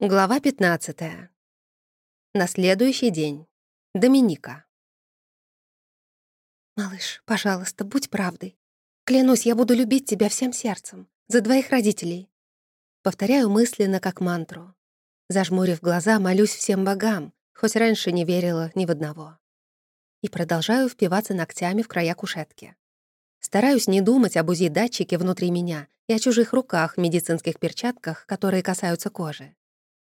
Глава 15. На следующий день. Доминика. «Малыш, пожалуйста, будь правдой. Клянусь, я буду любить тебя всем сердцем. За двоих родителей». Повторяю мысленно, как мантру. Зажмурив глаза, молюсь всем богам, хоть раньше не верила ни в одного. И продолжаю впиваться ногтями в края кушетки. Стараюсь не думать об УЗИ-датчике внутри меня и о чужих руках в медицинских перчатках, которые касаются кожи.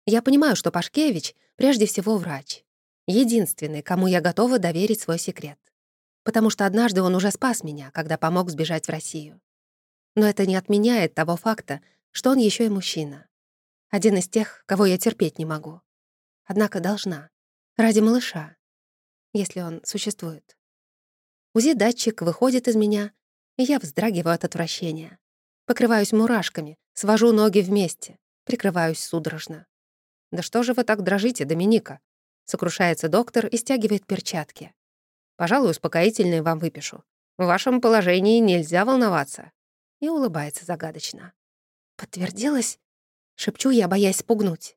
Я понимаю, что Пашкевич прежде всего врач. Единственный, кому я готова доверить свой секрет. Потому что однажды он уже спас меня, когда помог сбежать в Россию. Но это не отменяет того факта, что он еще и мужчина. Один из тех, кого я терпеть не могу. Однако должна. Ради малыша. Если он существует. УЗИ-датчик выходит из меня, и я вздрагиваю от отвращения. Покрываюсь мурашками, свожу ноги вместе, прикрываюсь судорожно. «Да что же вы так дрожите, Доминика?» Сокрушается доктор и стягивает перчатки. «Пожалуй, успокоительные вам выпишу. В вашем положении нельзя волноваться». И улыбается загадочно. «Подтвердилось?» Шепчу я, боясь спугнуть.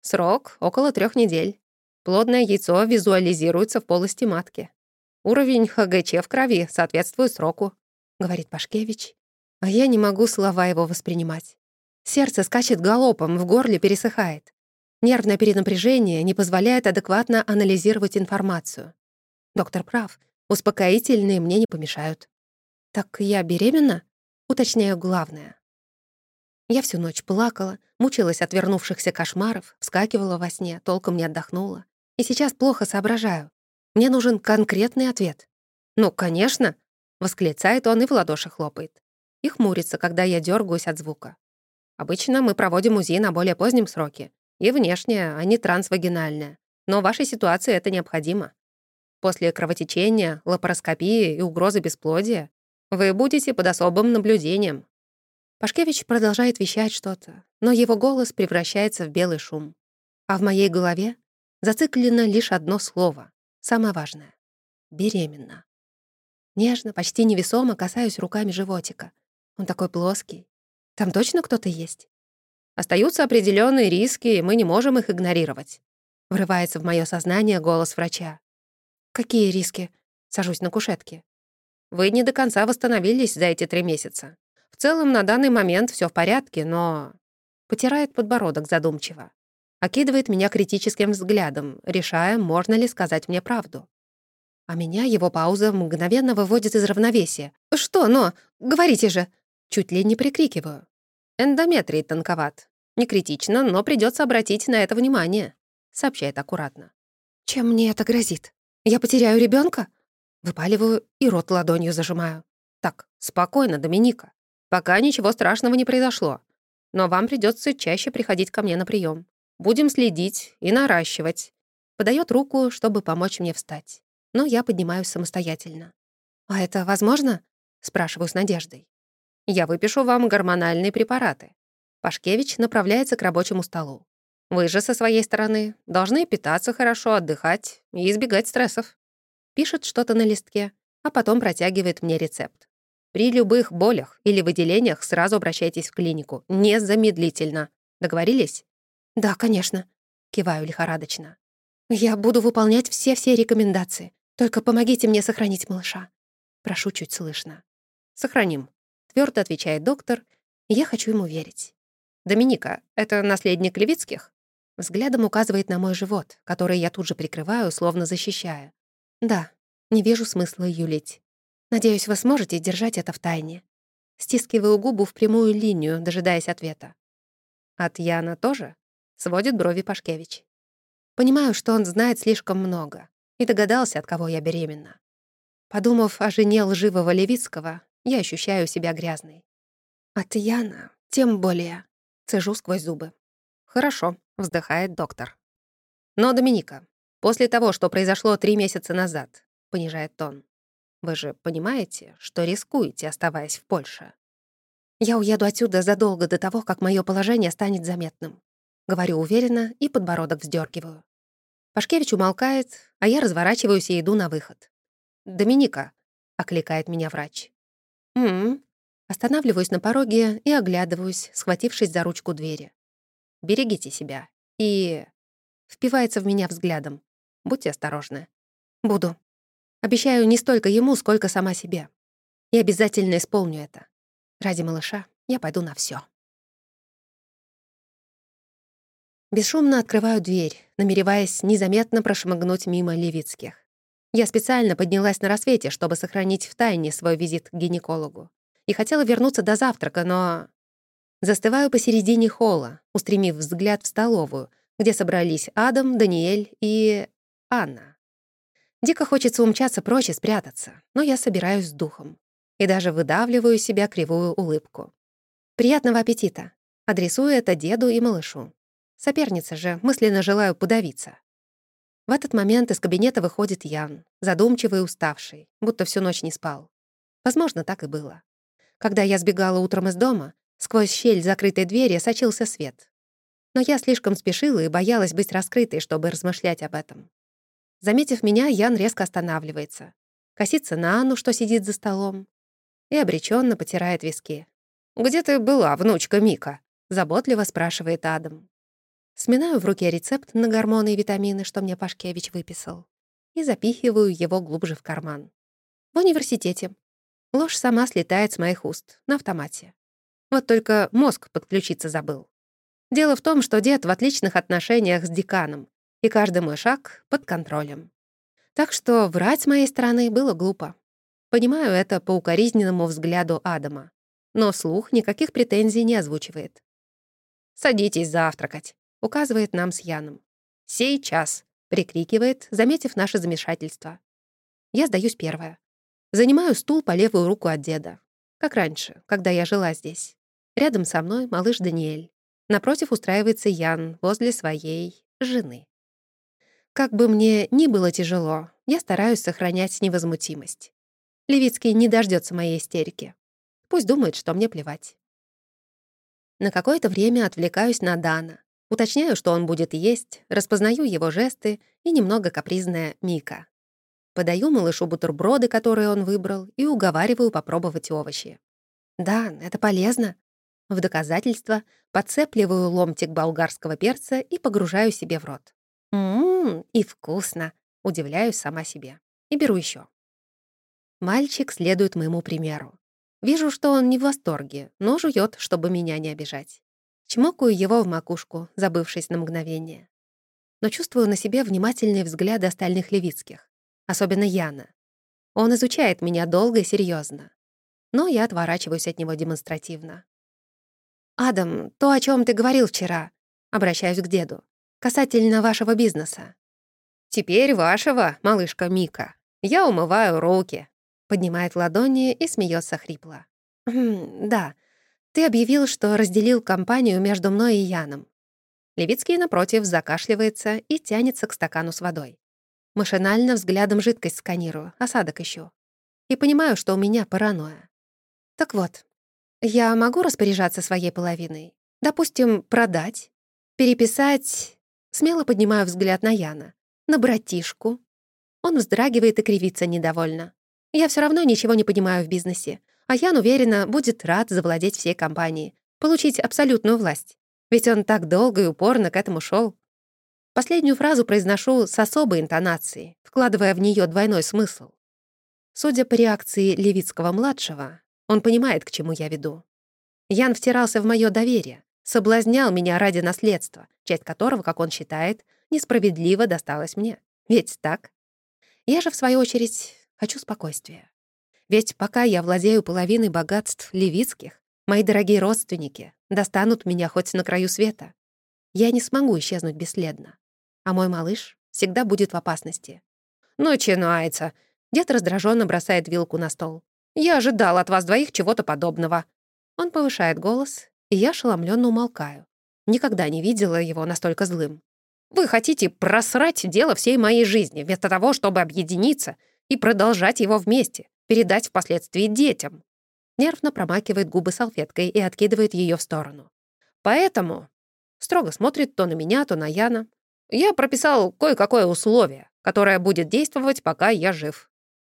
Срок — около трех недель. Плодное яйцо визуализируется в полости матки. Уровень ХГЧ в крови соответствует сроку, — говорит Пашкевич. А я не могу слова его воспринимать. Сердце скачет галопом, в горле пересыхает. Нервное перенапряжение не позволяет адекватно анализировать информацию. Доктор прав, успокоительные мне не помешают. Так я беременна? Уточняю главное. Я всю ночь плакала, мучилась от вернувшихся кошмаров, вскакивала во сне, толком не отдохнула. И сейчас плохо соображаю. Мне нужен конкретный ответ. «Ну, конечно!» — восклицает он и в ладоши хлопает. И хмурится, когда я дергаюсь от звука. Обычно мы проводим УЗИ на более позднем сроке, и внешняя, а не трансвагинальная. Но в вашей ситуации это необходимо. После кровотечения, лапароскопии и угрозы бесплодия вы будете под особым наблюдением. Пашкевич продолжает вещать что-то, но его голос превращается в белый шум. А в моей голове зациклено лишь одно слово, самое важное — беременна. Нежно, почти невесомо касаюсь руками животика. Он такой плоский. Там точно кто-то есть? Остаются определенные риски, и мы не можем их игнорировать. Врывается в мое сознание голос врача. «Какие риски?» Сажусь на кушетке. «Вы не до конца восстановились за эти три месяца. В целом, на данный момент все в порядке, но...» Потирает подбородок задумчиво. Окидывает меня критическим взглядом, решая, можно ли сказать мне правду. А меня его пауза мгновенно выводит из равновесия. «Что, но? Говорите же!» Чуть ли не прикрикиваю. Эндометрий тонковат. Не критично, но придется обратить на это внимание», — сообщает аккуратно. «Чем мне это грозит? Я потеряю ребенка? Выпаливаю и рот ладонью зажимаю. «Так, спокойно, Доминика. Пока ничего страшного не произошло. Но вам придется чаще приходить ко мне на прием. Будем следить и наращивать». Подает руку, чтобы помочь мне встать. Но я поднимаюсь самостоятельно. «А это возможно?» — спрашиваю с надеждой. Я выпишу вам гормональные препараты. Пашкевич направляется к рабочему столу. Вы же со своей стороны должны питаться хорошо, отдыхать и избегать стрессов. Пишет что-то на листке, а потом протягивает мне рецепт. При любых болях или выделениях сразу обращайтесь в клинику. Незамедлительно. Договорились? Да, конечно. Киваю лихорадочно. Я буду выполнять все-все рекомендации. Только помогите мне сохранить малыша. Прошу чуть слышно. Сохраним твердо отвечает доктор, и я хочу ему верить. «Доминика, это наследник Левицких?» Взглядом указывает на мой живот, который я тут же прикрываю, словно защищая. «Да, не вижу смысла юлить. Надеюсь, вы сможете держать это в тайне». Стискиваю губу в прямую линию, дожидаясь ответа. «От Яна тоже?» — сводит брови Пашкевич. Понимаю, что он знает слишком много и догадался, от кого я беременна. Подумав о жене лживого Левицкого, я ощущаю себя грязной. От Яна тем более. Цежу сквозь зубы. «Хорошо», — вздыхает доктор. «Но, Доминика, после того, что произошло три месяца назад», — понижает тон, «вы же понимаете, что рискуете, оставаясь в Польше?» «Я уеду отсюда задолго до того, как мое положение станет заметным», — говорю уверенно и подбородок вздергиваю. Пашкевич умолкает, а я разворачиваюсь и иду на выход. «Доминика», — окликает меня врач. «М-м». Останавливаюсь на пороге и оглядываюсь, схватившись за ручку двери. «Берегите себя и... Впивается в меня взглядом. Будьте осторожны. Буду. Обещаю не столько ему, сколько сама себе. И обязательно исполню это. Ради малыша я пойду на все. Бесшумно открываю дверь, намереваясь незаметно прошмыгнуть мимо Левицких. Я специально поднялась на рассвете, чтобы сохранить в тайне свой визит к гинекологу. И хотела вернуться до завтрака, но... Застываю посередине холла, устремив взгляд в столовую, где собрались Адам, Даниэль и... Анна. Дико хочется умчаться прочь и спрятаться, но я собираюсь с духом. И даже выдавливаю себя кривую улыбку. «Приятного аппетита!» Адресую это деду и малышу. Соперница же, мысленно желаю подавиться. В этот момент из кабинета выходит Ян, задумчивый и уставший, будто всю ночь не спал. Возможно, так и было. Когда я сбегала утром из дома, сквозь щель закрытой двери сочился свет. Но я слишком спешила и боялась быть раскрытой, чтобы размышлять об этом. Заметив меня, Ян резко останавливается, косится на Анну, что сидит за столом, и обреченно потирает виски. «Где ты была, внучка Мика?» — заботливо спрашивает Адам. Сминаю в руке рецепт на гормоны и витамины, что мне Пашкевич выписал, и запихиваю его глубже в карман. В университете. Ложь сама слетает с моих уст, на автомате. Вот только мозг подключиться забыл. Дело в том, что дед в отличных отношениях с деканом, и каждый мой шаг под контролем. Так что врать с моей стороны было глупо. Понимаю это по укоризненному взгляду Адама, но слух никаких претензий не озвучивает. «Садитесь завтракать», указывает нам с Яном. «Сейчас!» — прикрикивает, заметив наше замешательство. Я сдаюсь первая. Занимаю стул по левую руку от деда. Как раньше, когда я жила здесь. Рядом со мной малыш Даниэль. Напротив устраивается Ян возле своей жены. Как бы мне ни было тяжело, я стараюсь сохранять невозмутимость. Левицкий не дождется моей истерики. Пусть думает, что мне плевать. На какое-то время отвлекаюсь на Дана. Уточняю, что он будет есть, распознаю его жесты и немного капризная Мика. Подаю малышу бутерброды, которые он выбрал, и уговариваю попробовать овощи. «Да, это полезно». В доказательство подцепливаю ломтик болгарского перца и погружаю себе в рот. «Ммм, и вкусно!» — удивляюсь сама себе. И беру еще. Мальчик следует моему примеру. Вижу, что он не в восторге, но жует, чтобы меня не обижать. Чмокаю его в макушку, забывшись на мгновение. Но чувствую на себе внимательные взгляды остальных левицких, особенно Яна. Он изучает меня долго и серьезно, но я отворачиваюсь от него демонстративно. «Адам, то, о чем ты говорил вчера», — обращаюсь к деду, «касательно вашего бизнеса». «Теперь вашего, малышка Мика. Я умываю руки», — поднимает ладони и смеется хрипло. «Хм, «Да, ты объявил, что разделил компанию между мной и Яном. Левицкий, напротив, закашливается и тянется к стакану с водой. Машинально взглядом жидкость сканирую, осадок ищу. И понимаю, что у меня паранойя. Так вот, я могу распоряжаться своей половиной? Допустим, продать? Переписать? Смело поднимаю взгляд на Яна. На братишку. Он вздрагивает и кривится недовольно. Я все равно ничего не понимаю в бизнесе. А Ян, уверенно, будет рад завладеть всей компанией, получить абсолютную власть. Ведь он так долго и упорно к этому шел. Последнюю фразу произношу с особой интонацией, вкладывая в нее двойной смысл. Судя по реакции Левицкого-младшего, он понимает, к чему я веду. Ян втирался в мое доверие, соблазнял меня ради наследства, часть которого, как он считает, несправедливо досталась мне. Ведь так? Я же, в свою очередь, хочу спокойствия. Ведь пока я владею половиной богатств левицких, мои дорогие родственники достанут меня хоть на краю света. Я не смогу исчезнуть бесследно. А мой малыш всегда будет в опасности. «Начинается!» Дед раздраженно бросает вилку на стол. «Я ожидал от вас двоих чего-то подобного». Он повышает голос, и я ошеломленно умолкаю. Никогда не видела его настолько злым. «Вы хотите просрать дело всей моей жизни, вместо того, чтобы объединиться и продолжать его вместе передать впоследствии детям. Нервно промакивает губы салфеткой и откидывает ее в сторону. Поэтому строго смотрит то на меня, то на Яна. Я прописал кое-какое условие, которое будет действовать, пока я жив.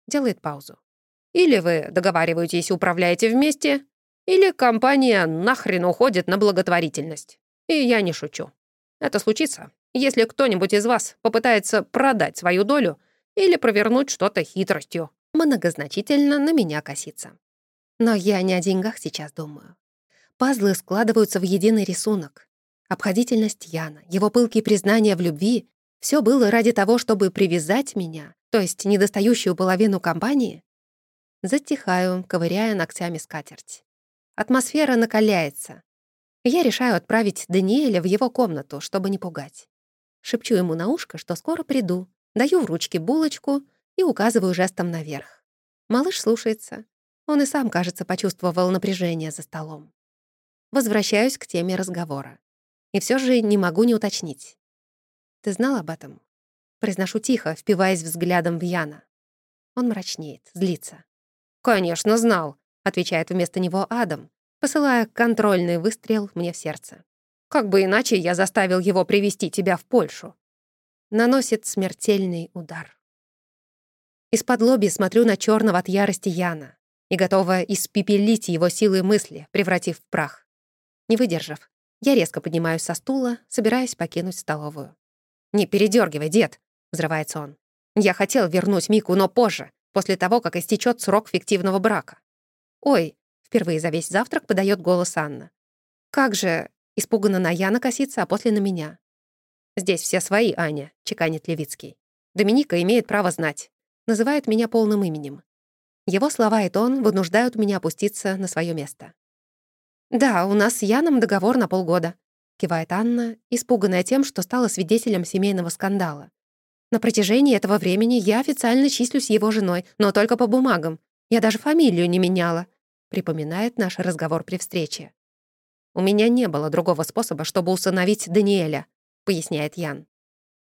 Делает паузу. Или вы договариваетесь и управляете вместе, или компания нахрен уходит на благотворительность. И я не шучу. Это случится, если кто-нибудь из вас попытается продать свою долю или провернуть что-то хитростью. Многозначительно на меня косится. Но я не о деньгах сейчас думаю. Пазлы складываются в единый рисунок. Обходительность Яна, его пылкие признания в любви — все было ради того, чтобы привязать меня, то есть недостающую половину компании. Затихаю, ковыряя ногтями скатерть. Атмосфера накаляется. Я решаю отправить Даниэля в его комнату, чтобы не пугать. Шепчу ему на ушко, что скоро приду, даю в ручки булочку и указываю жестом наверх. Малыш слушается. Он и сам, кажется, почувствовал напряжение за столом. Возвращаюсь к теме разговора. И все же не могу не уточнить. «Ты знал об этом?» Произношу тихо, впиваясь взглядом в Яна. Он мрачнеет, злится. «Конечно, знал», — отвечает вместо него Адам, посылая контрольный выстрел мне в сердце. Как бы иначе я заставил его привести тебя в Польшу?» Наносит смертельный удар. Из-под лоби смотрю на черного от ярости Яна и готова испепелить его силы мысли, превратив в прах. Не выдержав, я резко поднимаюсь со стула, собираясь покинуть столовую. «Не передергивай, дед!» — взрывается он. «Я хотел вернуть Мику, но позже, после того, как истечет срок фиктивного брака». «Ой!» — впервые за весь завтрак подает голос Анна. «Как же Испуганно на Яна косится, а после на меня. «Здесь все свои, Аня», — чеканит Левицкий. «Доминика имеет право знать». Называет меня полным именем. Его слова и тон вынуждают меня опуститься на свое место. «Да, у нас с Яном договор на полгода», — кивает Анна, испуганная тем, что стала свидетелем семейного скандала. «На протяжении этого времени я официально числюсь его женой, но только по бумагам. Я даже фамилию не меняла», — припоминает наш разговор при встрече. «У меня не было другого способа, чтобы усыновить Даниэля», — поясняет Ян.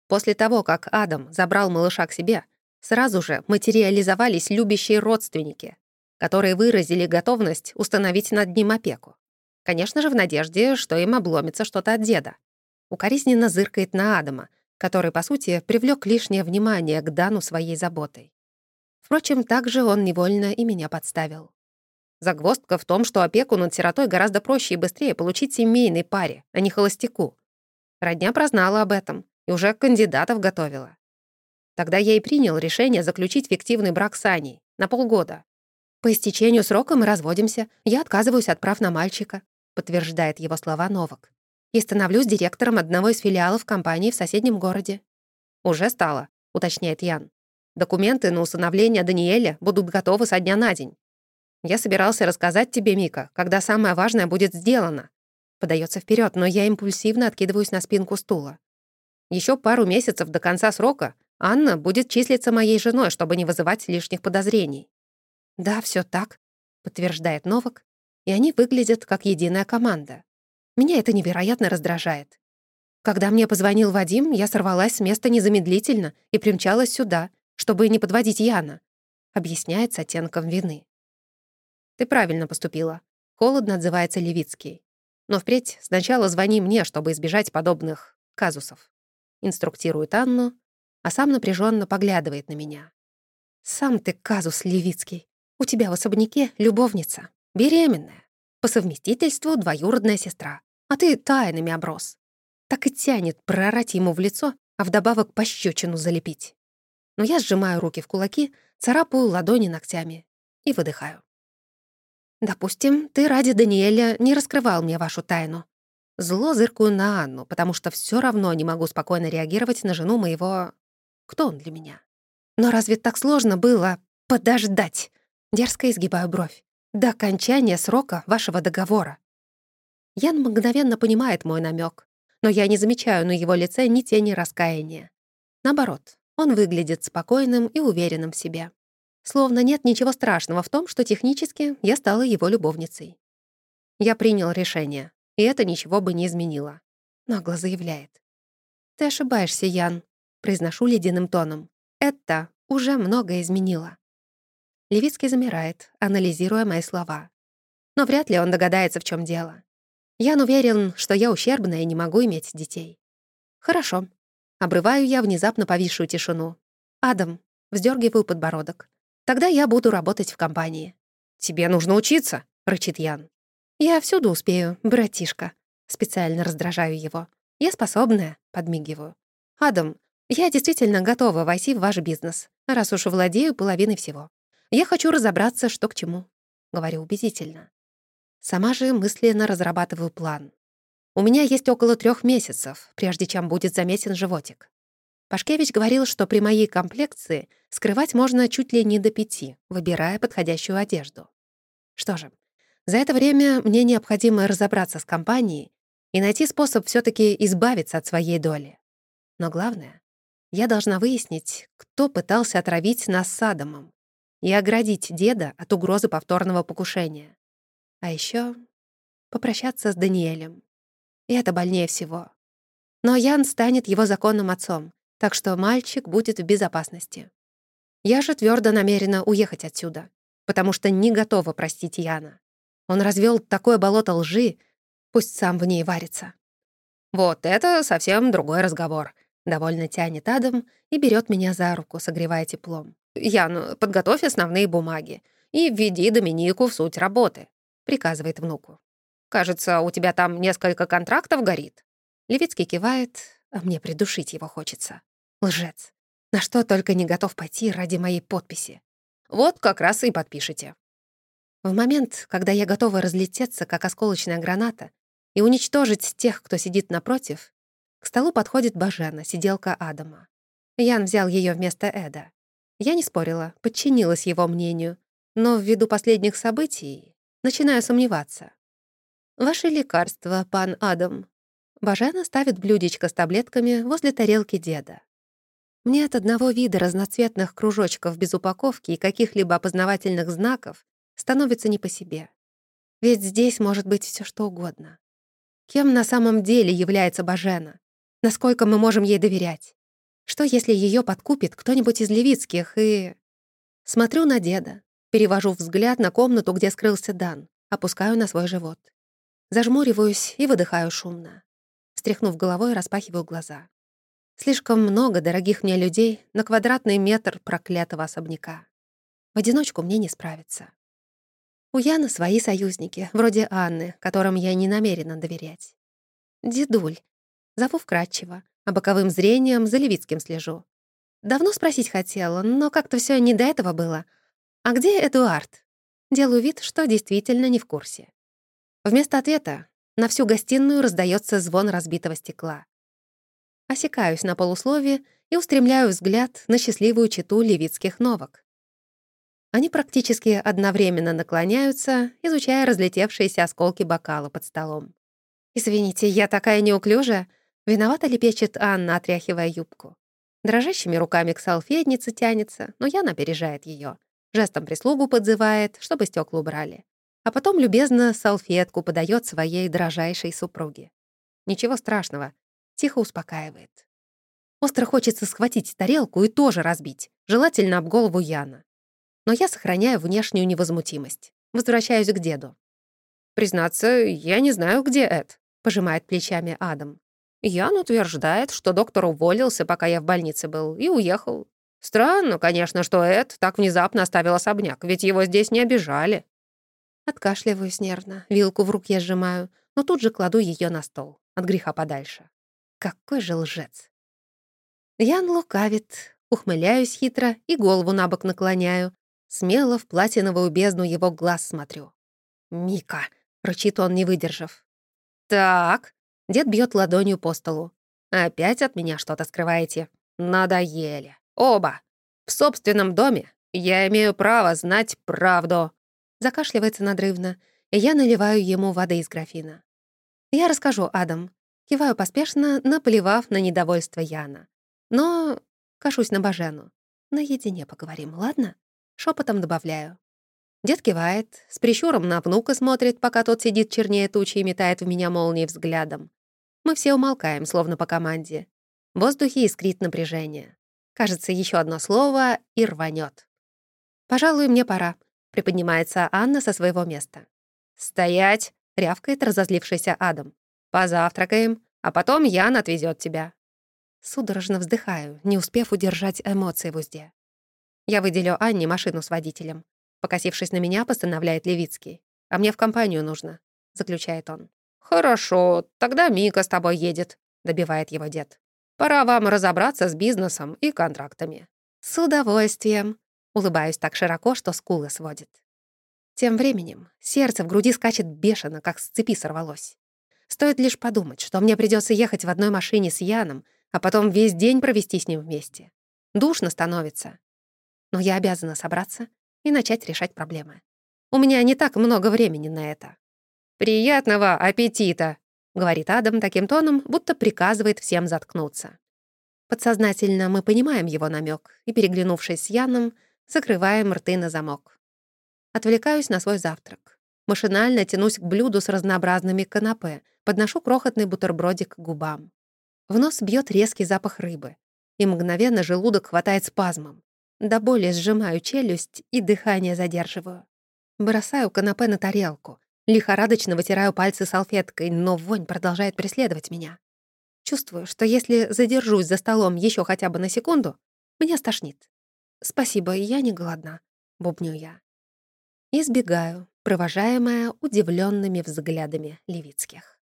После того, как Адам забрал малыша к себе, сразу же материализовались любящие родственники, которые выразили готовность установить над ним опеку. Конечно же, в надежде, что им обломится что-то от деда. Укоризненно зыркает на Адама, который, по сути, привлек лишнее внимание к Дану своей заботой. Впрочем, также он невольно и меня подставил. Загвоздка в том, что опеку над сиротой гораздо проще и быстрее получить семейной паре, а не холостяку. Родня прознала об этом и уже кандидатов готовила. Тогда я и принял решение заключить фиктивный брак с Аней на полгода. «По истечению срока мы разводимся. Я отказываюсь от прав на мальчика», подтверждает его слова Новак. «И становлюсь директором одного из филиалов компании в соседнем городе». «Уже стало», — уточняет Ян. «Документы на усыновление Даниэля будут готовы со дня на день. Я собирался рассказать тебе, Мика, когда самое важное будет сделано. Подается вперед, но я импульсивно откидываюсь на спинку стула. Еще пару месяцев до конца срока Анна будет числиться моей женой, чтобы не вызывать лишних подозрений. Да, все так, подтверждает Новак, и они выглядят как единая команда. Меня это невероятно раздражает. Когда мне позвонил Вадим, я сорвалась с места незамедлительно и примчалась сюда, чтобы не подводить Яна, объясняет с оттенком вины. Ты правильно поступила. Холодно отзывается Левицкий. Но впредь сначала звони мне, чтобы избежать подобных казусов. Инструктирует Анну, а сам напряженно поглядывает на меня. Сам ты казус Левицкий. У тебя в особняке любовница, беременная. По совместительству двоюродная сестра. А ты тайнами оброс. Так и тянет прорать ему в лицо, а вдобавок пощечину залепить. Но я сжимаю руки в кулаки, царапаю ладони ногтями и выдыхаю. Допустим, ты ради Даниэля не раскрывал мне вашу тайну. Зло зыркую на Анну, потому что все равно не могу спокойно реагировать на жену моего... Кто он для меня? Но разве так сложно было подождать? Дерзко изгибаю бровь. До окончания срока вашего договора. Ян мгновенно понимает мой намек, но я не замечаю на его лице ни тени раскаяния. Наоборот, он выглядит спокойным и уверенным в себе. Словно нет ничего страшного в том, что технически я стала его любовницей. Я принял решение, и это ничего бы не изменило. Нагло заявляет. «Ты ошибаешься, Ян», — произношу ледяным тоном. «Это уже многое изменило». Левицкий замирает, анализируя мои слова. Но вряд ли он догадается, в чем дело. Ян уверен, что я ущербная и не могу иметь детей. «Хорошо». Обрываю я внезапно повисшую тишину. «Адам», — вздергиваю подбородок. Тогда я буду работать в компании». «Тебе нужно учиться», — рычит Ян. «Я всюду успею, братишка». Специально раздражаю его. «Я способная», — подмигиваю. «Адам, я действительно готова войти в ваш бизнес, раз уж владею половиной всего. Я хочу разобраться, что к чему», — говорю убедительно. Сама же мысленно разрабатываю план. У меня есть около трех месяцев, прежде чем будет заметен животик. Пашкевич говорил, что при моей комплекции скрывать можно чуть ли не до пяти, выбирая подходящую одежду. Что же, за это время мне необходимо разобраться с компанией и найти способ все таки избавиться от своей доли. Но главное, я должна выяснить, кто пытался отравить нас с Адамом и оградить деда от угрозы повторного покушения. А еще попрощаться с Даниэлем. И это больнее всего. Но Ян станет его законным отцом, так что мальчик будет в безопасности. Я же твердо намерена уехать отсюда, потому что не готова простить Яна. Он развел такое болото лжи, пусть сам в ней варится. «Вот это совсем другой разговор», — довольно тянет Адам и берет меня за руку, согревая теплом. «Ян, подготовь основные бумаги и введи Доминику в суть работы», — приказывает внуку. «Кажется, у тебя там несколько контрактов горит». Левицкий кивает, а мне придушить его хочется. Лжец. На что только не готов пойти ради моей подписи. Вот как раз и подпишите. В момент, когда я готова разлететься, как осколочная граната, и уничтожить тех, кто сидит напротив, к столу подходит Бажена, сиделка Адама. Ян взял ее вместо Эда. Я не спорила, подчинилась его мнению, но ввиду последних событий начинаю сомневаться. «Ваше лекарство, пан Адам». Бажена ставит блюдечко с таблетками возле тарелки деда. Мне от одного вида разноцветных кружочков без упаковки и каких-либо опознавательных знаков становится не по себе. Ведь здесь может быть все что угодно. Кем на самом деле является Бажена? Насколько мы можем ей доверять? Что, если ее подкупит кто-нибудь из левицких и... Смотрю на деда, перевожу взгляд на комнату, где скрылся Дан, опускаю на свой живот. Зажмуриваюсь и выдыхаю шумно. Стряхнув головой, распахиваю глаза. Слишком много дорогих мне людей на квадратный метр проклятого особняка. В одиночку мне не справиться. У Яны свои союзники, вроде Анны, которым я не намерена доверять. Дедуль. Зову вкратчиво, а боковым зрением за Левицким слежу. Давно спросить хотела, но как-то все не до этого было. А где Эдуард? Делаю вид, что действительно не в курсе. Вместо ответа на всю гостиную раздается звон разбитого стекла. Осекаюсь на полусловие и устремляю взгляд на счастливую читу левицких новок. Они практически одновременно наклоняются, изучая разлетевшиеся осколки бокала под столом. «Извините, я такая неуклюжая!» Виновата ли печет Анна, отряхивая юбку? Дрожащими руками к салфетнице тянется, но Яна опережает ее. Жестом прислугу подзывает, чтобы стекла убрали. А потом любезно салфетку подает своей дрожайшей супруге. Ничего страшного, тихо успокаивает. Остро хочется схватить тарелку и тоже разбить, желательно об голову Яна но я сохраняю внешнюю невозмутимость. Возвращаюсь к деду. «Признаться, я не знаю, где Эд», — пожимает плечами Адам. Ян утверждает, что доктор уволился, пока я в больнице был, и уехал. Странно, конечно, что Эд так внезапно оставил особняк, ведь его здесь не обижали. Откашливаюсь нервно, вилку в руке сжимаю, но тут же кладу ее на стол, от греха подальше. Какой же лжец. Ян лукавит, ухмыляюсь хитро и голову на бок наклоняю, Смело в платиновую бездну его глаз смотрю. «Мика!» — рычит он, не выдержав. «Так!» — дед бьет ладонью по столу. «Опять от меня что-то скрываете? Надоели. Оба! В собственном доме я имею право знать правду!» Закашливается надрывно, и я наливаю ему воды из графина. «Я расскажу, Адам». Киваю поспешно, наплевав на недовольство Яна. Но кашусь на Бажену. Наедине поговорим, ладно? Шепотом добавляю. Дед кивает, с прищуром на внука смотрит, пока тот сидит чернее тучи и метает в меня молнией взглядом. Мы все умолкаем, словно по команде. В воздухе искрит напряжение. Кажется, еще одно слово и рванет. «Пожалуй, мне пора», — приподнимается Анна со своего места. «Стоять!» — рявкает разозлившийся Адам. «Позавтракаем, а потом Ян отвезет тебя». Судорожно вздыхаю, не успев удержать эмоции в узде. Я выделю Анне машину с водителем. Покосившись на меня, постановляет Левицкий. А мне в компанию нужно, заключает он. Хорошо, тогда Мика с тобой едет, — добивает его дед. «Пора вам разобраться с бизнесом и контрактами». «С удовольствием», — улыбаюсь так широко, что скулы сводит. Тем временем сердце в груди скачет бешено, как с цепи сорвалось. Стоит лишь подумать, что мне придется ехать в одной машине с Яном, а потом весь день провести с ним вместе. Душно становится. Но я обязана собраться и начать решать проблемы. У меня не так много времени на это. «Приятного аппетита!» — говорит Адам таким тоном, будто приказывает всем заткнуться. Подсознательно мы понимаем его намек и, переглянувшись с Яном, закрываем рты на замок. Отвлекаюсь на свой завтрак. Машинально тянусь к блюду с разнообразными канапе, подношу крохотный бутербродик к губам. В нос бьет резкий запах рыбы, и мгновенно желудок хватает спазмом. До боли сжимаю челюсть и дыхание задерживаю. Бросаю канапе на тарелку, лихорадочно вытираю пальцы салфеткой, но вонь продолжает преследовать меня. Чувствую, что если задержусь за столом еще хотя бы на секунду, меня стошнит. «Спасибо, я не голодна», — бубню я. Избегаю, провожаемая удивленными взглядами Левицких.